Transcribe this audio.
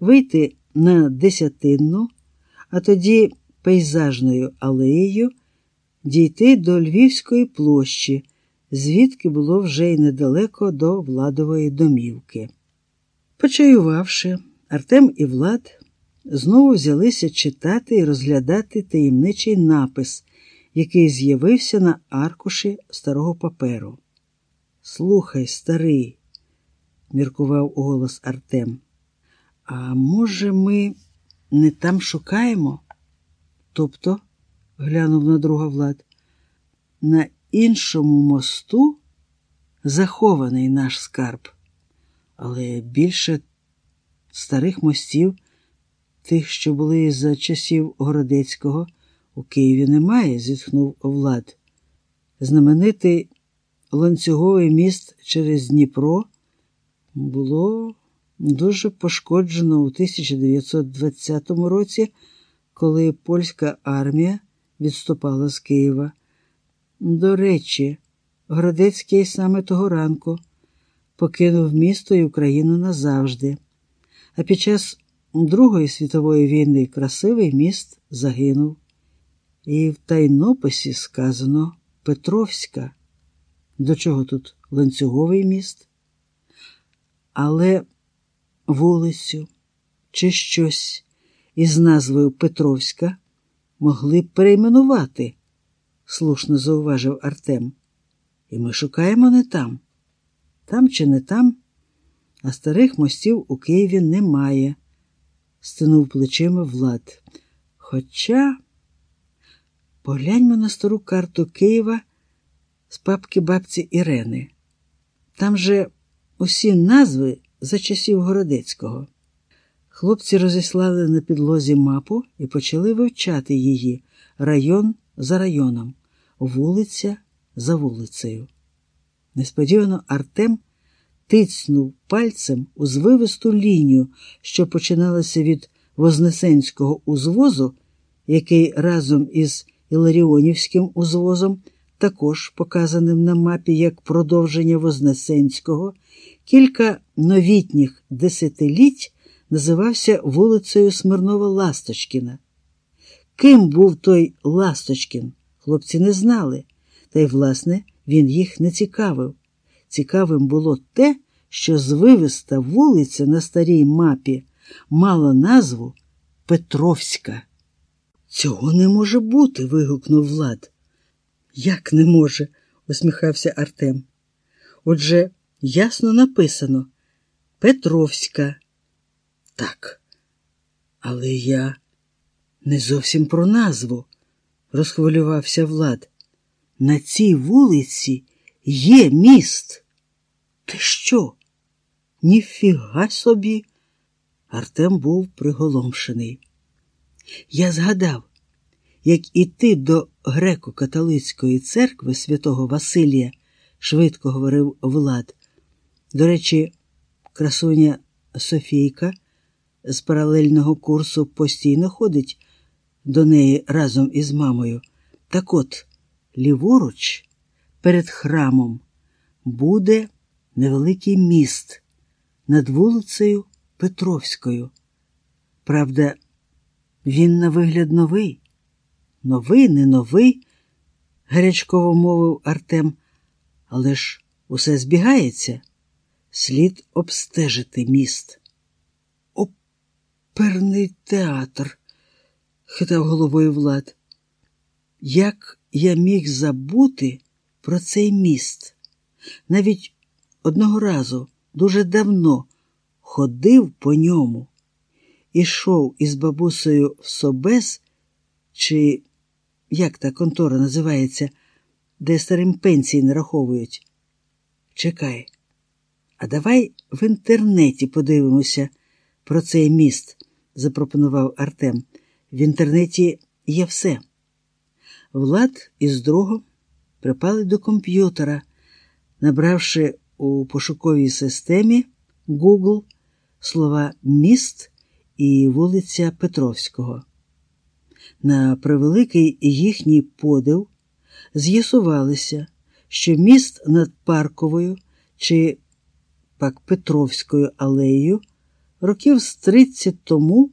вийти на десятинну, а тоді пейзажною алеєю дійти до Львівської площі, звідки було вже й недалеко до владової домівки. Почаювавши, Артем і Влад знову взялися читати і розглядати таємничий напис, який з'явився на аркуші старого паперу. Слухай, старий, міркував голос Артем. А може, ми не там шукаємо? Тобто, глянув на друга Влад, на іншому мосту захований наш скарб, але більше старих мостів, тих, що були за часів Городецького, у Києві немає, зітхнув Влад. Знаменитий ланцюговий міст через Дніпро було дуже пошкоджено у 1920 році, коли польська армія відступала з Києва. До речі, Городецький саме того ранку покинув місто і Україну назавжди. А під час Другої світової війни красивий міст загинув. І в тайнописі сказано Петровська. До чого тут ланцюговий міст? Але вулицю чи щось із назвою Петровська могли б перейменувати, слушно зауважив Артем. І ми шукаємо не там. Там чи не там, а старих мостів у Києві немає, стинув плечима Влад. Хоча погляньмо на стару карту Києва з папки бабці Ірени. Там же усі назви за часів Городецького. Хлопці розіслали на підлозі мапу і почали вивчати її район за районом, вулиця за вулицею. Несподівано Артем тицнув пальцем у звивисту лінію, що починалася від Вознесенського узвозу, який разом із Іларіонівським узвозом, також показаним на мапі як продовження Вознесенського, кілька новітніх десятиліть називався вулицею Смирнова Ласточкіна. Ким був той Ласточкін, хлопці не знали, та й, власне, він їх не цікавив. Цікавим було те, що звивиста вулиця на старій мапі мала назву Петровська. Цього не може бути. вигукнув Влад. Як не може? усміхався Артем. Отже, ясно написано Петровська. Так, але я не зовсім про назву, розхвилювався Влад. На цій вулиці є міст. Ти що? Ніфіга собі. Артем був приголомшений. Я згадав, як іти до греко-католицької церкви святого Василія, швидко говорив Влад. До речі, красуня Софійка з паралельного курсу постійно ходить до неї разом із мамою. Так от, ліворуч, перед храмом, буде невеликий міст над вулицею Петровською. Правда, він на вигляд новий. Новий, не новий, гарячково мовив Артем, але ж усе збігається. Слід обстежити міст. Оперний театр, хитав головою Влад. Як я міг забути про цей міст? Навіть одного разу, дуже давно, ходив по ньому, ішов із бабусею в Собес, чи як та контора називається, де старим пенсії нараховують. Чекай, а давай в інтернеті подивимося про цей міст, запропонував Артем. В інтернеті є все. Влад із другом припали до комп'ютера, набравши у пошуковій системі Google слова міст і вулиця Петровського. На превеликий їхній подив з'ясувалося, що міст над Парковою чи пак Петровською алеєю років з тридцять тому